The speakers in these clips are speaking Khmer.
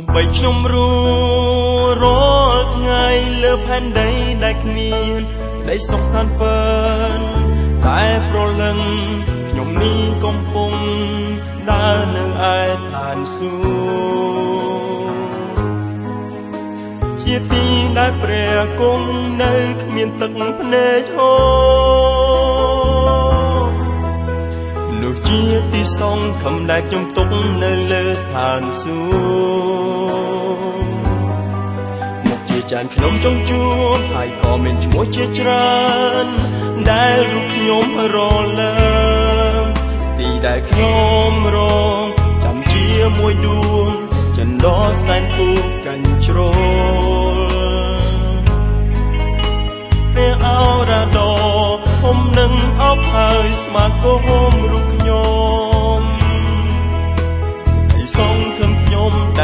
ះបីខ្ញុំរួរាល់ថ្ងៃលើផែនដីដែលគ្មានក្តីសុខសាន្តពេនតែប្រលឹងខ្ញុំនេះកំពុងដើរនៅឯស្ថានសួគ៌ជាទីដែលព្រះគង់នៅគ្មានទឹកភ្នែកហូរ នោះជាទីសងខំដែលខ្ញុំទុកនៅលើស្ថានសួគ៌មកជាចានខ្ញុំចង់ជួបហើយក៏មានឈ្មោះជាច្រើនដែលរូបខ្ញុំរលើទីដែលខ្ញុំរងចាំជាមួយដួងចិនដសែនគូកាញ់ជ្រោលព្រះអរ៉ាដោហុំនឹងអបហើយស្មាគម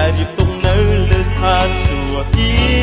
ខ្ញុំដែលរៀបទុកនៅលើស្ថានសួគ៌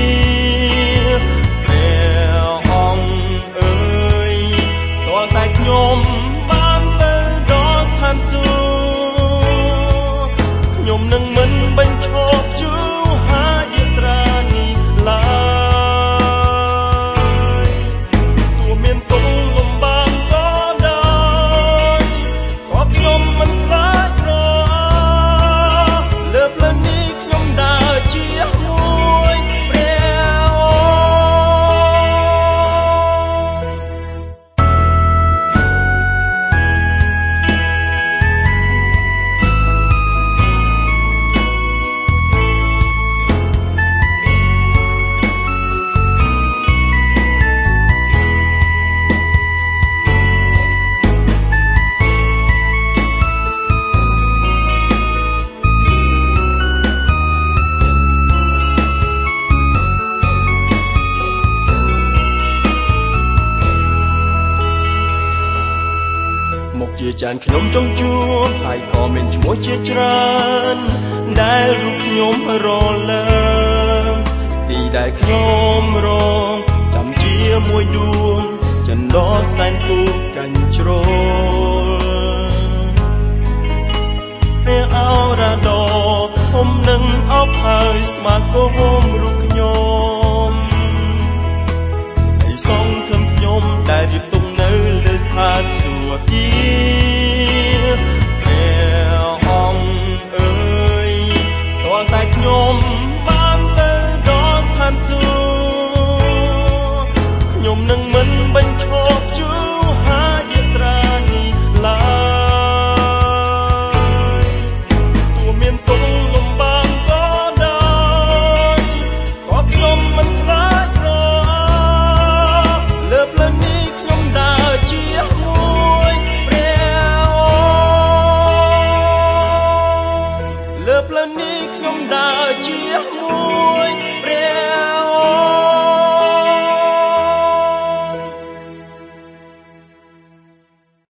ជាចានខ្ញុំចង់ជួបហើយក៏មានឈ្មោះជាច្រើនដែលរូបខ្ញុំរលើមទីដែលខ្ញុំរងចាំជាមួយដួងចិនដសែនគូកាញ់ជ្រោលព្រះអរ៉ាដោហុំនឹងអបហើយស្មាគម